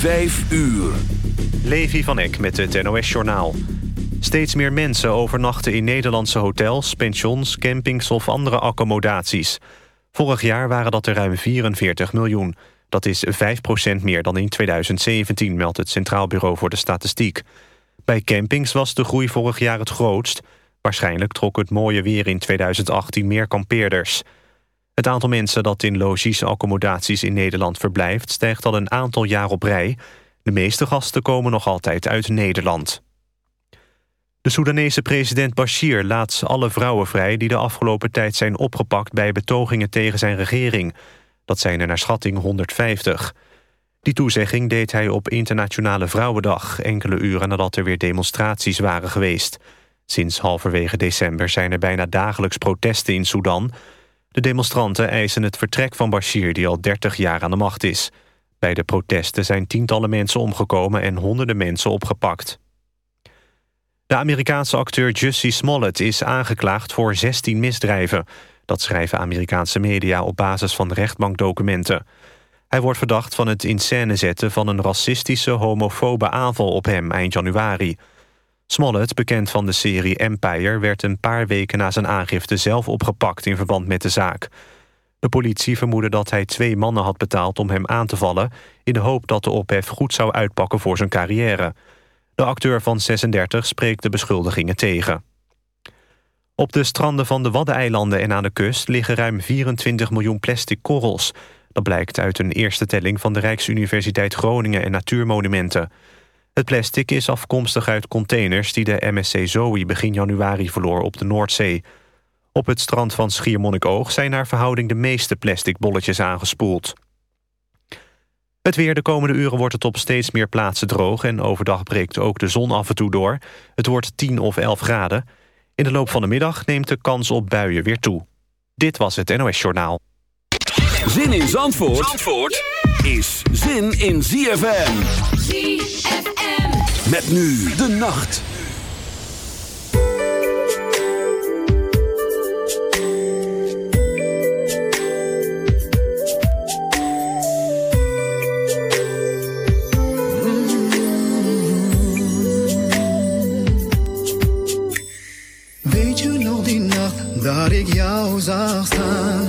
Vijf uur. Levi van Eck met het NOS-journaal. Steeds meer mensen overnachten in Nederlandse hotels, pensions, campings of andere accommodaties. Vorig jaar waren dat er ruim 44 miljoen. Dat is 5% meer dan in 2017, meldt het Centraal Bureau voor de Statistiek. Bij campings was de groei vorig jaar het grootst. Waarschijnlijk trok het mooie weer in 2018 meer kampeerders. Het aantal mensen dat in logies-accommodaties in Nederland verblijft... stijgt al een aantal jaar op rij. De meeste gasten komen nog altijd uit Nederland. De Soedanese president Bashir laat alle vrouwen vrij... die de afgelopen tijd zijn opgepakt bij betogingen tegen zijn regering. Dat zijn er naar schatting 150. Die toezegging deed hij op Internationale Vrouwendag... enkele uren nadat er weer demonstraties waren geweest. Sinds halverwege december zijn er bijna dagelijks protesten in Sudan... De demonstranten eisen het vertrek van Bashir, die al 30 jaar aan de macht is. Bij de protesten zijn tientallen mensen omgekomen en honderden mensen opgepakt. De Amerikaanse acteur Jussie Smollett is aangeklaagd voor 16 misdrijven. Dat schrijven Amerikaanse media op basis van rechtbankdocumenten. Hij wordt verdacht van het in scène zetten van een racistische homofobe aanval op hem eind januari. Smollett, bekend van de serie Empire... werd een paar weken na zijn aangifte zelf opgepakt in verband met de zaak. De politie vermoedde dat hij twee mannen had betaald om hem aan te vallen... in de hoop dat de ophef goed zou uitpakken voor zijn carrière. De acteur van 36 spreekt de beschuldigingen tegen. Op de stranden van de Waddeneilanden en aan de kust... liggen ruim 24 miljoen plastic korrels. Dat blijkt uit een eerste telling van de Rijksuniversiteit Groningen en Natuurmonumenten... Het plastic is afkomstig uit containers die de MSC Zoe begin januari verloor op de Noordzee. Op het strand van Schiermonnikoog zijn naar verhouding de meeste plastic bolletjes aangespoeld. Het weer de komende uren wordt het op steeds meer plaatsen droog... en overdag breekt ook de zon af en toe door. Het wordt 10 of 11 graden. In de loop van de middag neemt de kans op buien weer toe. Dit was het NOS Journaal. Zin in Zandvoort, Zandvoort is zin in ZFM. ZFM. Met nu de nacht. Weet je nog die nacht dat ik jou zag staan?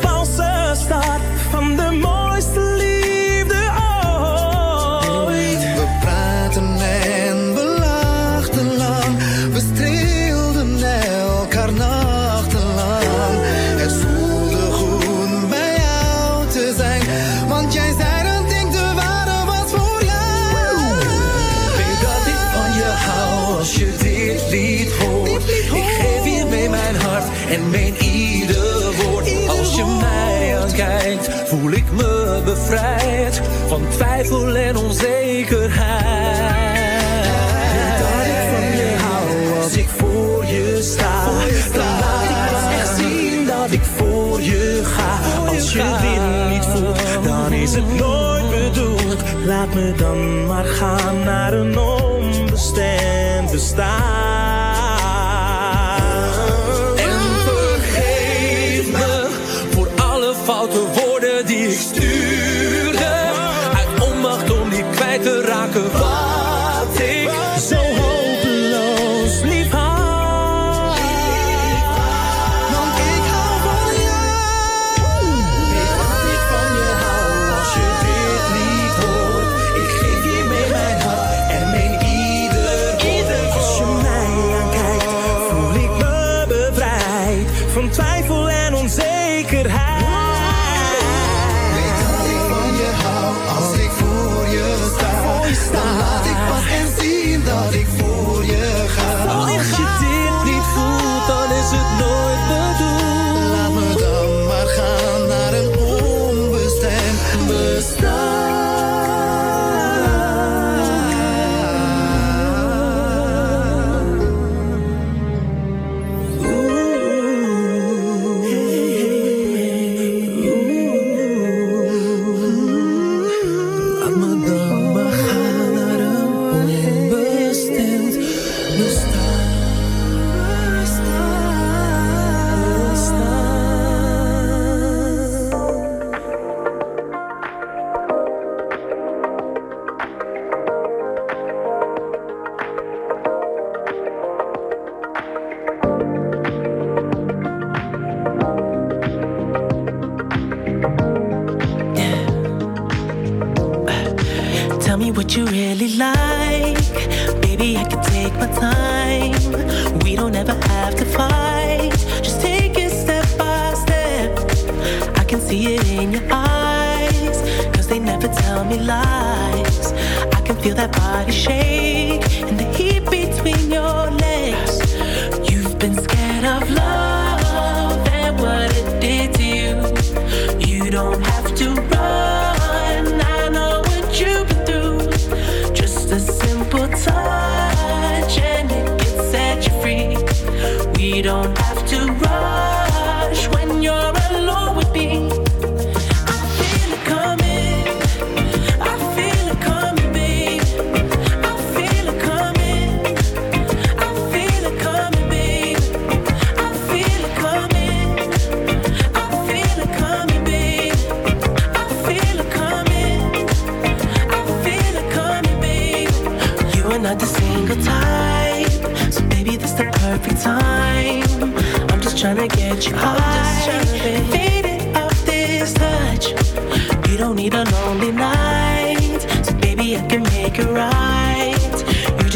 me bevrijd van twijfel en onzekerheid. Dat ik van je hou als ik voor je sta. Dan laat ik pas echt zien dat ik voor je ga. Als je dit niet voelt, dan is het nooit bedoeld. Laat me dan maar gaan naar een onbestemd bestaan. So don't have to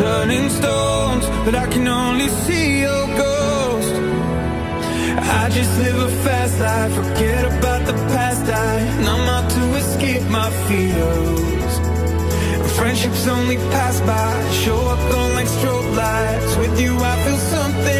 turning stones, but I can only see your ghost. I just live a fast life, forget about the past. i'm out to escape my fears. Friendships only pass by, show up on like strobe lights. With you, I feel something.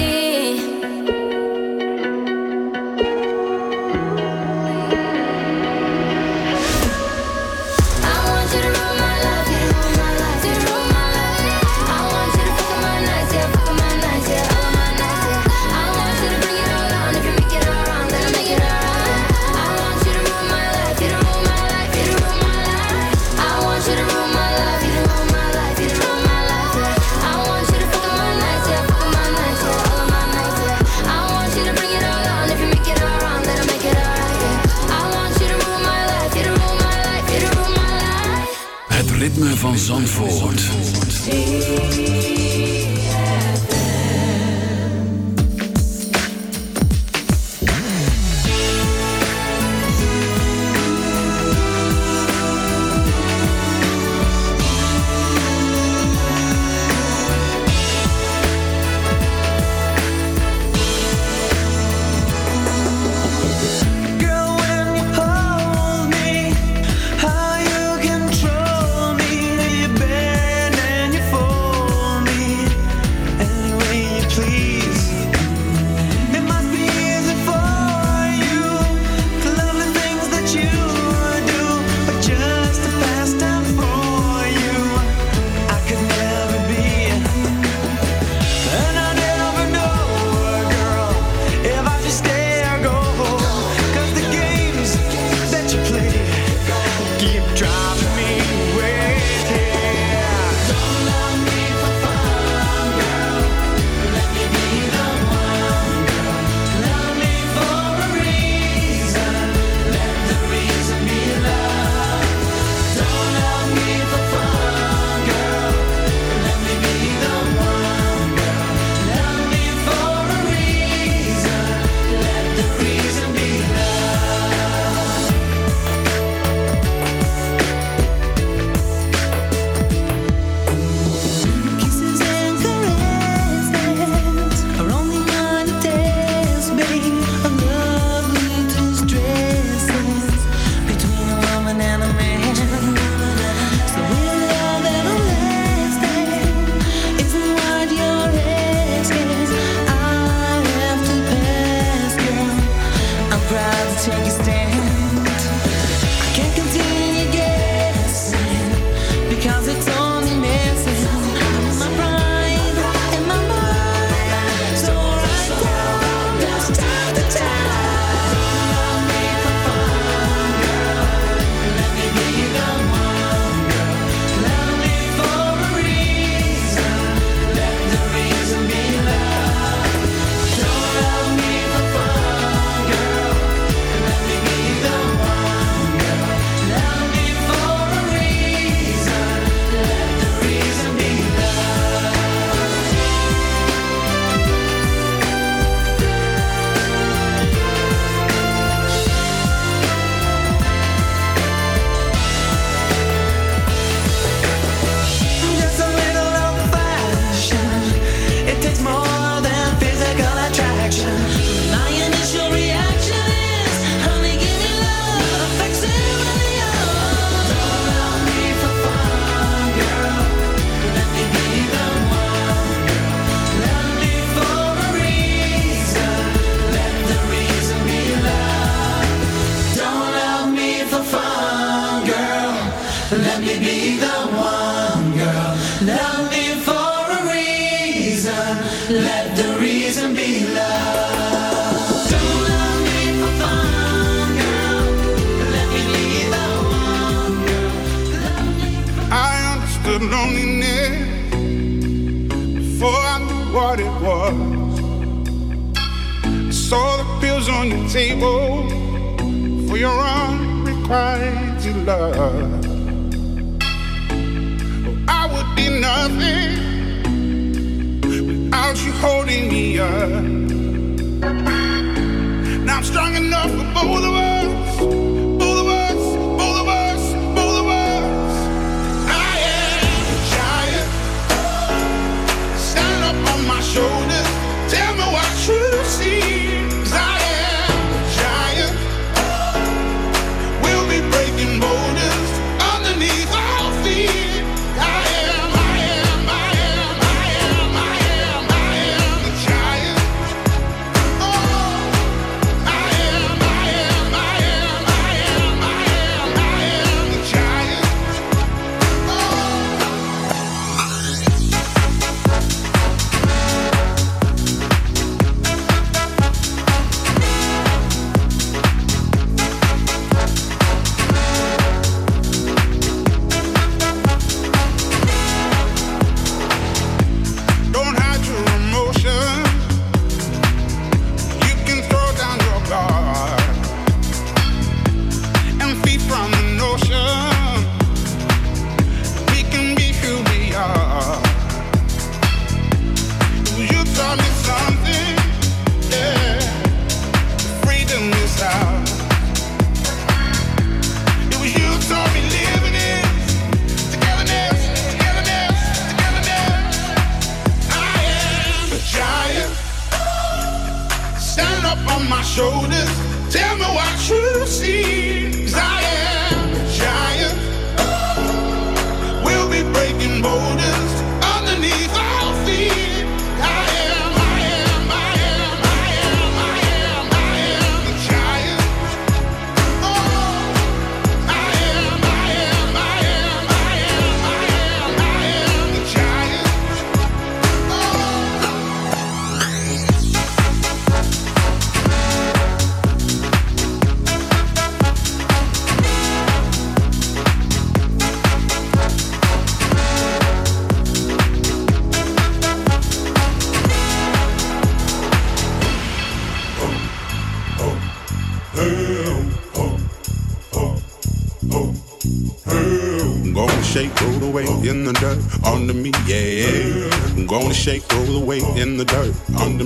way in the dirt under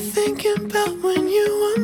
thinking about when you were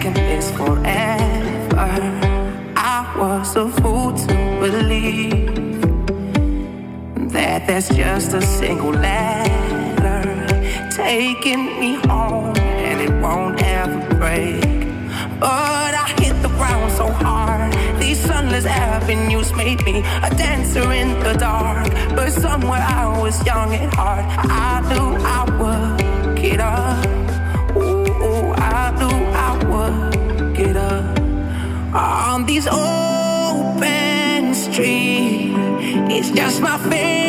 second is forever. I was a fool to believe that there's just a single letter taking me home and it won't ever break. But I hit the ground so hard. These sunless avenues made me a dancer in the dark. But somewhere I was young at heart. I knew I would get up. on these open streets. It's just my face.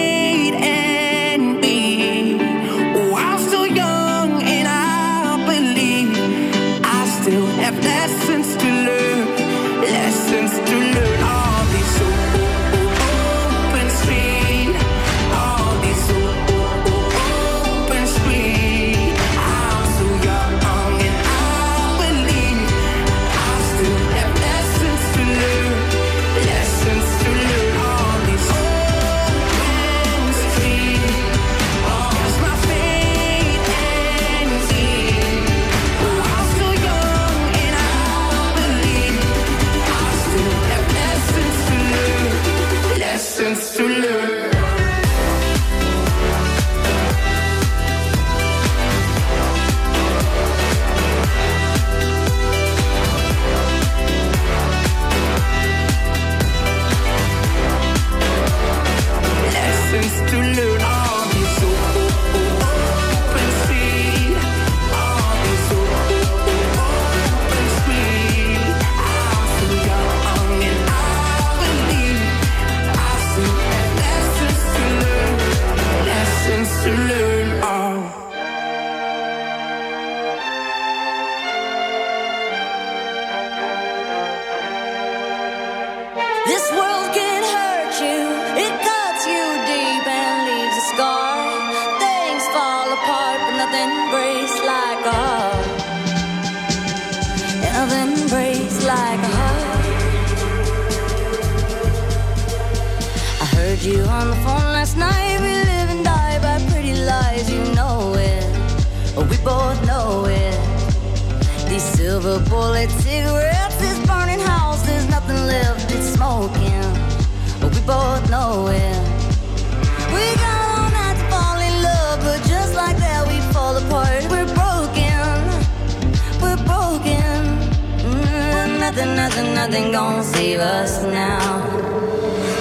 don't save us now.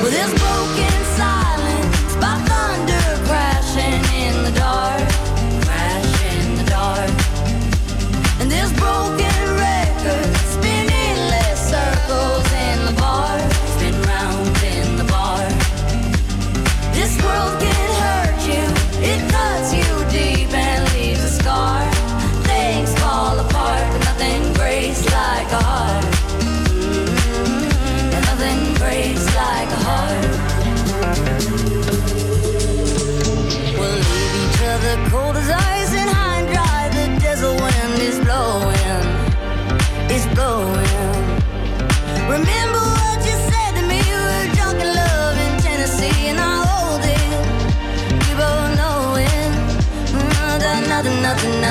Well, this broken.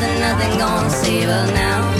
nothing, nothing gonna save us now.